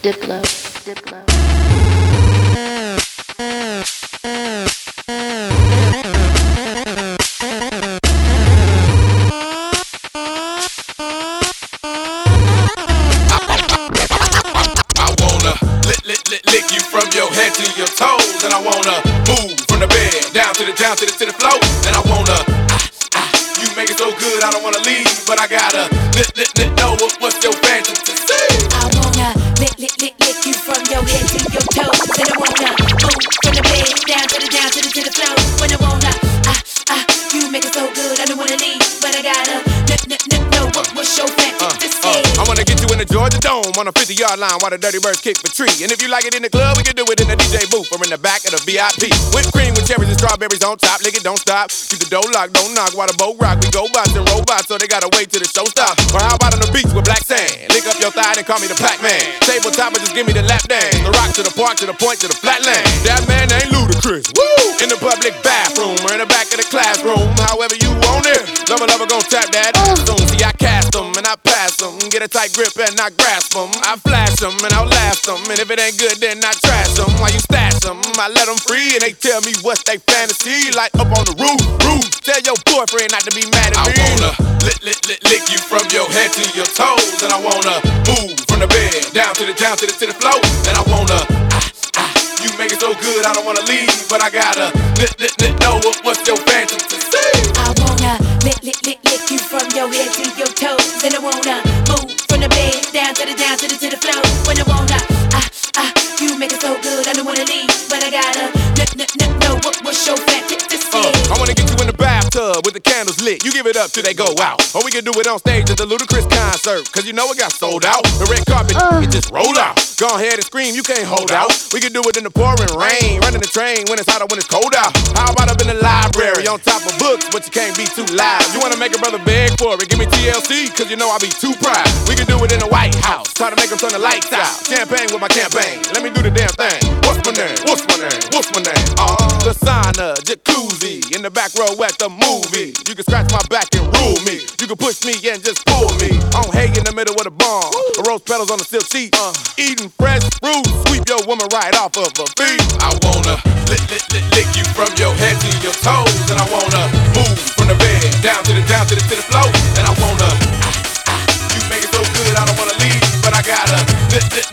Diplo, Diplo. I wanna lick, lick, lick, lick you from your head to your toes, and I wanna move from the bed down to the to the and I wanna. Ah, ah, you make it so good, I don't wanna leave, but I gotta lick, lick, lick, know what, what's your the Dome on a 50 yard line while the Dirty Birds kick for tree. And if you like it in the club, we can do it in the DJ booth or in the back of the VIP. Whipped cream with cherries and strawberries on top. Lick it, don't stop. Keep the door locked, don't knock while the boat rock. We go bots and robots, so they gotta wait till the show stops. Or how about on the beach with black sand? Lick up your thigh and call me the Pac Man. Tabletop and just give me the lap dance. The rock to the park to the point to the flatland. That man ain't ludicrous. Woo! In the public bathroom or in the back of the classroom, Get a tight grip and I grasp them. I flash them and I'll last them. And if it ain't good, then I trash them. While you stash them, I let them free and they tell me what's they fantasy. Like up on the roof, roof. Tell your boyfriend not to be mad at me. I wanna lick, lick, lick, lick you from your head to your toes. And I wanna move from the bed down to the down to the to the floor. And I wanna ah, ah, you make it so good, I don't wanna leave, but I gotta lick, lick, lick, know what, what's your fantasy. I wanna bathtub with the candles lit. You give it up till they go out. Or we can do it on stage at the Ludacris concert. Cause you know it got sold out. The red carpet, it just roll out. Go ahead and scream, you can't hold out. We can do it in the pouring rain, running the train when it's hot or when it's cold out. How about up in the library on top of books, but you can't be too loud. You wanna make a brother beg for it, give me TLC, cause you know I be too proud. We can do it in the White House, try to make them turn the lights out. Champagne with my campaign, let me do the damn thing. What's my name? What's my name? What's my name? Uh, the sauna, jacuzzi, the back row at the movie. You can scratch my back and rule me. You can push me and just pull me. On hay in the middle with a bomb. The rose petals on the silk sheet. Uh, eating fresh fruit. Sweep your woman right off of her feet. I wanna lick, lick, lick, lick you from your head to your toes. And I wanna move from the bed down to the down to the to the floor. And I wanna. Ah, ah, you make it so good, I don't wanna leave, but I gotta. Lick, lick,